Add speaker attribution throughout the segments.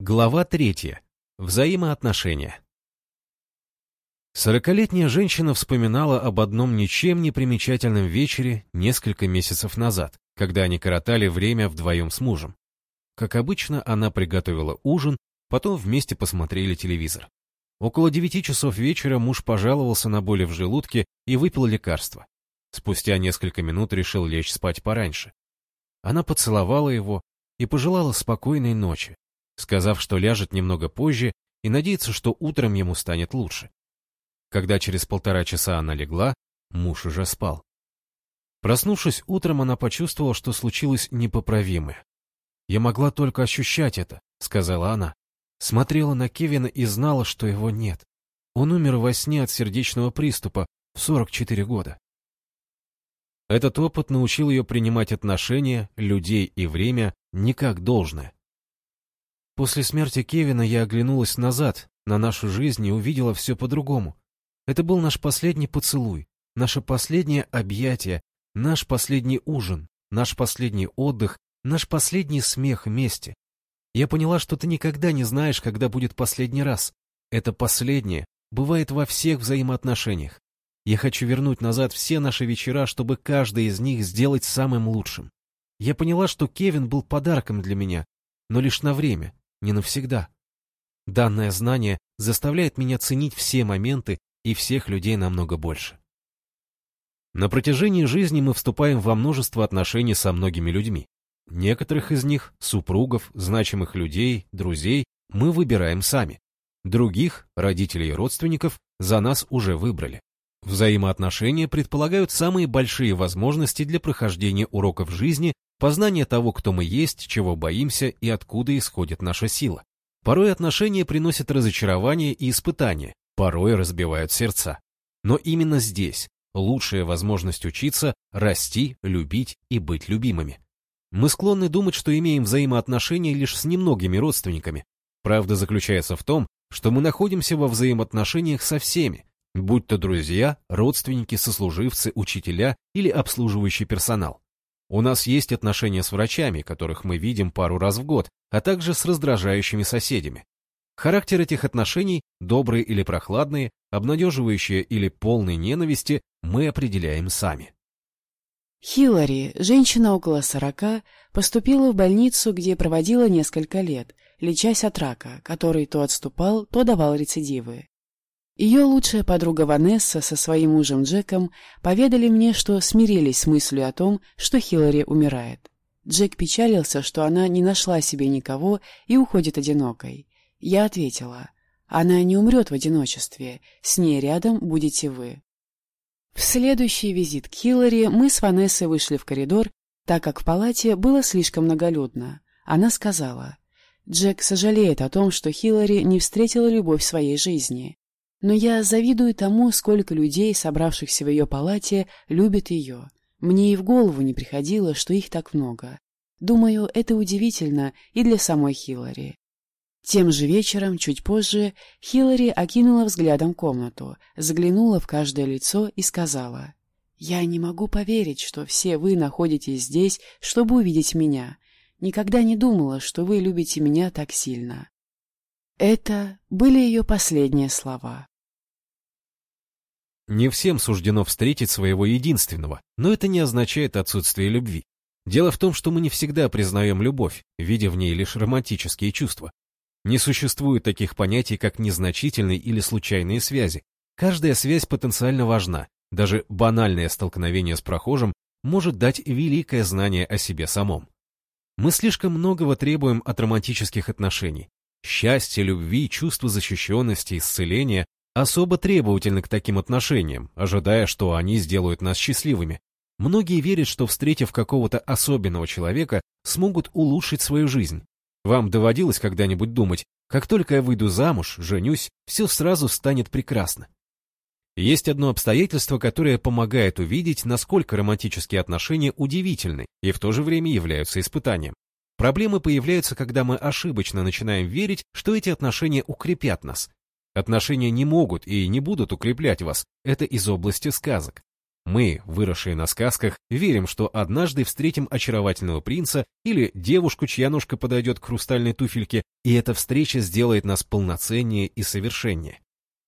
Speaker 1: Глава третья. Взаимоотношения. Сорокалетняя женщина вспоминала об одном ничем не примечательном вечере несколько месяцев назад, когда они коротали время вдвоем с мужем. Как обычно, она приготовила ужин, потом вместе посмотрели телевизор. Около девяти часов вечера муж пожаловался на боли в желудке и выпил лекарство. Спустя несколько минут решил лечь спать пораньше. Она поцеловала его и пожелала спокойной ночи, сказав, что ляжет немного позже и надеется, что утром ему станет лучше. Когда через полтора часа она легла, муж уже спал. Проснувшись утром, она почувствовала, что случилось непоправимое. «Я могла только ощущать это», — сказала она. Смотрела на Кевина и знала, что его нет. Он умер во сне от сердечного приступа в 44 года. Этот опыт научил ее принимать отношения, людей и время не как должное. После смерти Кевина я оглянулась назад, на нашу жизнь и увидела все по-другому. Это был наш последний поцелуй, наше последнее объятие, наш последний ужин, наш последний отдых, наш последний смех вместе. Я поняла, что ты никогда не знаешь, когда будет последний раз. Это последнее бывает во всех взаимоотношениях. Я хочу вернуть назад все наши вечера, чтобы каждый из них сделать самым лучшим. Я поняла, что Кевин был подарком для меня, но лишь на время, не навсегда. Данное знание заставляет меня ценить все моменты и всех людей намного больше. На протяжении жизни мы вступаем во множество отношений со многими людьми. Некоторых из них, супругов, значимых людей, друзей, мы выбираем сами. Других, родителей и родственников, за нас уже выбрали. Взаимоотношения предполагают самые большие возможности для прохождения уроков жизни познание того, кто мы есть, чего боимся и откуда исходит наша сила. Порой отношения приносят разочарование и испытания, порой разбивают сердца. Но именно здесь лучшая возможность учиться, расти, любить и быть любимыми. Мы склонны думать, что имеем взаимоотношения лишь с немногими родственниками. Правда заключается в том, что мы находимся во взаимоотношениях со всеми, будь то друзья, родственники, сослуживцы, учителя или обслуживающий персонал. У нас есть отношения с врачами, которых мы видим пару раз в год, а также с раздражающими соседями. Характер этих отношений, добрые или прохладные, обнадеживающие или полные ненависти, мы определяем сами.
Speaker 2: Хиллари, женщина около сорока, поступила в больницу, где проводила несколько лет, лечась от рака, который то отступал, то давал рецидивы. Ее лучшая подруга Ванесса со своим мужем Джеком поведали мне, что смирились с мыслью о том, что Хиллари умирает. Джек печалился, что она не нашла себе никого и уходит одинокой. Я ответила, она не умрет в одиночестве, с ней рядом будете вы. В следующий визит к Хиллари мы с Ванессой вышли в коридор, так как в палате было слишком многолюдно. Она сказала, Джек сожалеет о том, что Хиллари не встретила любовь в своей жизни. Но я завидую тому, сколько людей, собравшихся в ее палате, любят ее. Мне и в голову не приходило, что их так много. Думаю, это удивительно и для самой Хиллари. Тем же вечером, чуть позже, Хиллари окинула взглядом комнату, заглянула в каждое лицо и сказала, «Я не могу поверить, что все вы находитесь здесь, чтобы увидеть меня. Никогда не думала, что вы любите меня так сильно». Это были ее последние слова.
Speaker 1: Не всем суждено встретить своего единственного, но это не означает отсутствие любви. Дело в том, что мы не всегда признаем любовь, видя в ней лишь романтические чувства. Не существует таких понятий, как незначительные или случайные связи. Каждая связь потенциально важна. Даже банальное столкновение с прохожим может дать великое знание о себе самом. Мы слишком многого требуем от романтических отношений, Счастье, любви, чувство защищенности, исцеления особо требовательны к таким отношениям, ожидая, что они сделают нас счастливыми. Многие верят, что, встретив какого-то особенного человека, смогут улучшить свою жизнь. Вам доводилось когда-нибудь думать, как только я выйду замуж, женюсь, все сразу станет прекрасно. Есть одно обстоятельство, которое помогает увидеть, насколько романтические отношения удивительны и в то же время являются испытанием. Проблемы появляются, когда мы ошибочно начинаем верить, что эти отношения укрепят нас. Отношения не могут и не будут укреплять вас, это из области сказок. Мы, выросшие на сказках, верим, что однажды встретим очаровательного принца или девушку, чья ножка подойдет к хрустальной туфельке, и эта встреча сделает нас полноценнее и совершеннее.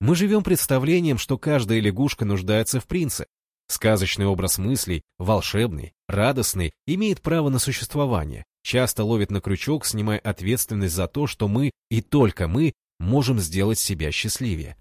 Speaker 1: Мы живем представлением, что каждая лягушка нуждается в принце. Сказочный образ мыслей, волшебный, радостный, имеет право на существование, часто ловит на крючок, снимая ответственность за то, что мы, и только мы, можем сделать себя счастливее.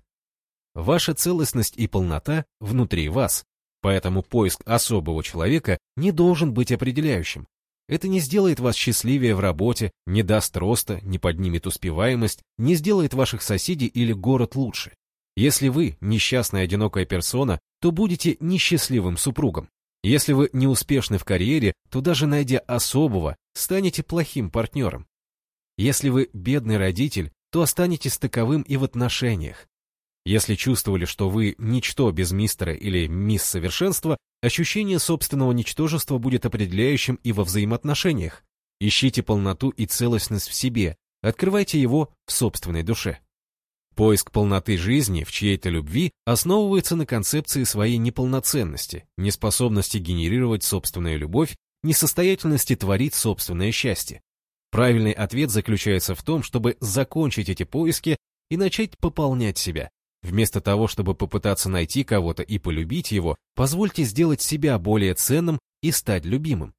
Speaker 1: Ваша целостность и полнота внутри вас, Поэтому поиск особого человека не должен быть определяющим. Это не сделает вас счастливее в работе, не даст роста, не поднимет успеваемость, не сделает ваших соседей или город лучше. Если вы несчастная одинокая персона, то будете несчастливым супругом. Если вы неуспешны в карьере, то даже найдя особого, станете плохим партнером. Если вы бедный родитель, то останетесь таковым и в отношениях. Если чувствовали, что вы ничто без мистера или мисс совершенства, ощущение собственного ничтожества будет определяющим и во взаимоотношениях. Ищите полноту и целостность в себе, открывайте его в собственной душе. Поиск полноты жизни в чьей-то любви основывается на концепции своей неполноценности, неспособности генерировать собственную любовь, несостоятельности творить собственное счастье. Правильный ответ заключается в том, чтобы закончить эти поиски и начать пополнять себя, Вместо того, чтобы попытаться найти кого-то и полюбить его, позвольте сделать себя более ценным и стать любимым.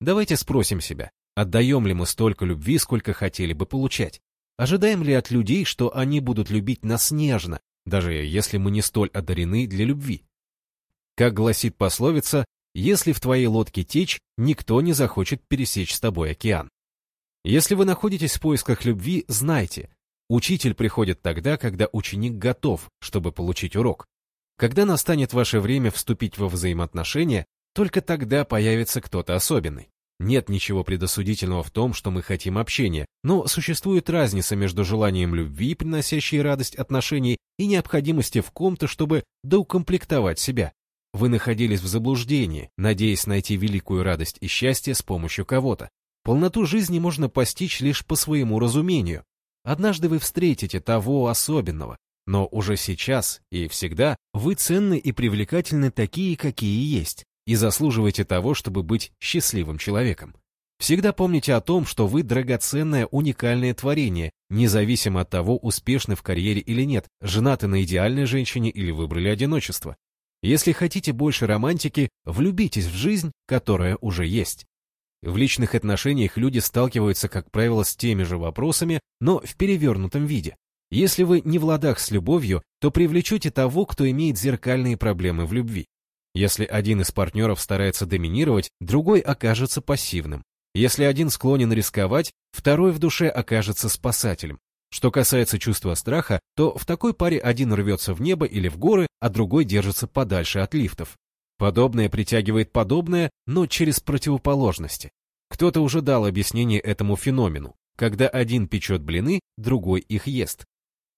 Speaker 1: Давайте спросим себя, отдаем ли мы столько любви, сколько хотели бы получать? Ожидаем ли от людей, что они будут любить нас нежно, даже если мы не столь одарены для любви? Как гласит пословица, если в твоей лодке течь, никто не захочет пересечь с тобой океан. Если вы находитесь в поисках любви, знайте, Учитель приходит тогда, когда ученик готов, чтобы получить урок. Когда настанет ваше время вступить во взаимоотношения, только тогда появится кто-то особенный. Нет ничего предосудительного в том, что мы хотим общения, но существует разница между желанием любви, приносящей радость отношений, и необходимостью в ком-то, чтобы доукомплектовать себя. Вы находились в заблуждении, надеясь найти великую радость и счастье с помощью кого-то. Полноту жизни можно постичь лишь по своему разумению, Однажды вы встретите того особенного, но уже сейчас и всегда вы ценны и привлекательны такие, какие есть, и заслуживаете того, чтобы быть счастливым человеком. Всегда помните о том, что вы драгоценное, уникальное творение, независимо от того, успешны в карьере или нет, женаты на идеальной женщине или выбрали одиночество. Если хотите больше романтики, влюбитесь в жизнь, которая уже есть. В личных отношениях люди сталкиваются, как правило, с теми же вопросами, но в перевернутом виде. Если вы не в ладах с любовью, то привлечете того, кто имеет зеркальные проблемы в любви. Если один из партнеров старается доминировать, другой окажется пассивным. Если один склонен рисковать, второй в душе окажется спасателем. Что касается чувства страха, то в такой паре один рвется в небо или в горы, а другой держится подальше от лифтов. Подобное притягивает подобное, но через противоположности. Кто-то уже дал объяснение этому феномену, когда один печет блины, другой их ест.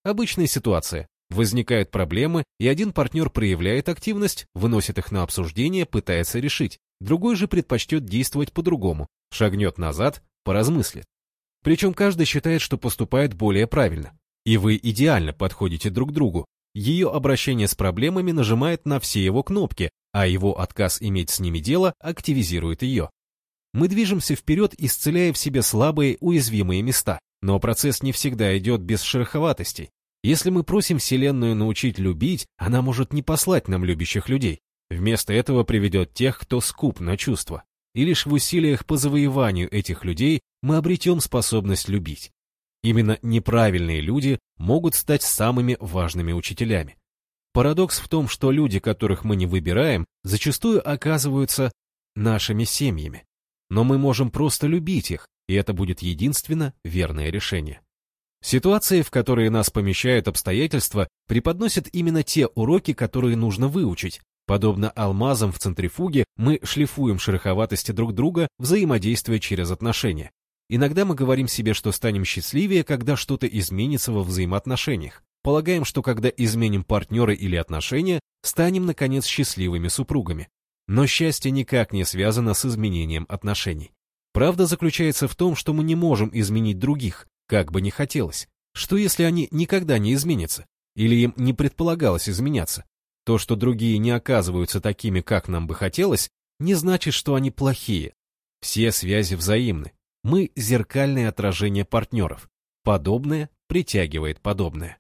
Speaker 1: Обычная ситуация. Возникают проблемы, и один партнер проявляет активность, выносит их на обсуждение, пытается решить. Другой же предпочтет действовать по-другому, шагнет назад, поразмыслит. Причем каждый считает, что поступает более правильно. И вы идеально подходите друг другу. Ее обращение с проблемами нажимает на все его кнопки, а его отказ иметь с ними дело активизирует ее. Мы движемся вперед, исцеляя в себе слабые, уязвимые места, но процесс не всегда идет без шероховатостей. Если мы просим Вселенную научить любить, она может не послать нам любящих людей. Вместо этого приведет тех, кто скуп на чувства. И лишь в усилиях по завоеванию этих людей мы обретем способность любить. Именно неправильные люди могут стать самыми важными учителями. Парадокс в том, что люди, которых мы не выбираем, зачастую оказываются нашими семьями. Но мы можем просто любить их, и это будет единственно верное решение. Ситуации, в которые нас помещают обстоятельства, преподносят именно те уроки, которые нужно выучить. Подобно алмазам в центрифуге, мы шлифуем шероховатости друг друга, взаимодействуя через отношения. Иногда мы говорим себе, что станем счастливее, когда что-то изменится во взаимоотношениях. Полагаем, что когда изменим партнера или отношения, станем, наконец, счастливыми супругами. Но счастье никак не связано с изменением отношений. Правда заключается в том, что мы не можем изменить других, как бы ни хотелось. Что если они никогда не изменятся? Или им не предполагалось изменяться? То, что другие не оказываются такими, как нам бы хотелось, не значит, что они плохие. Все связи взаимны. Мы — зеркальное отражение партнеров. Подобное притягивает подобное.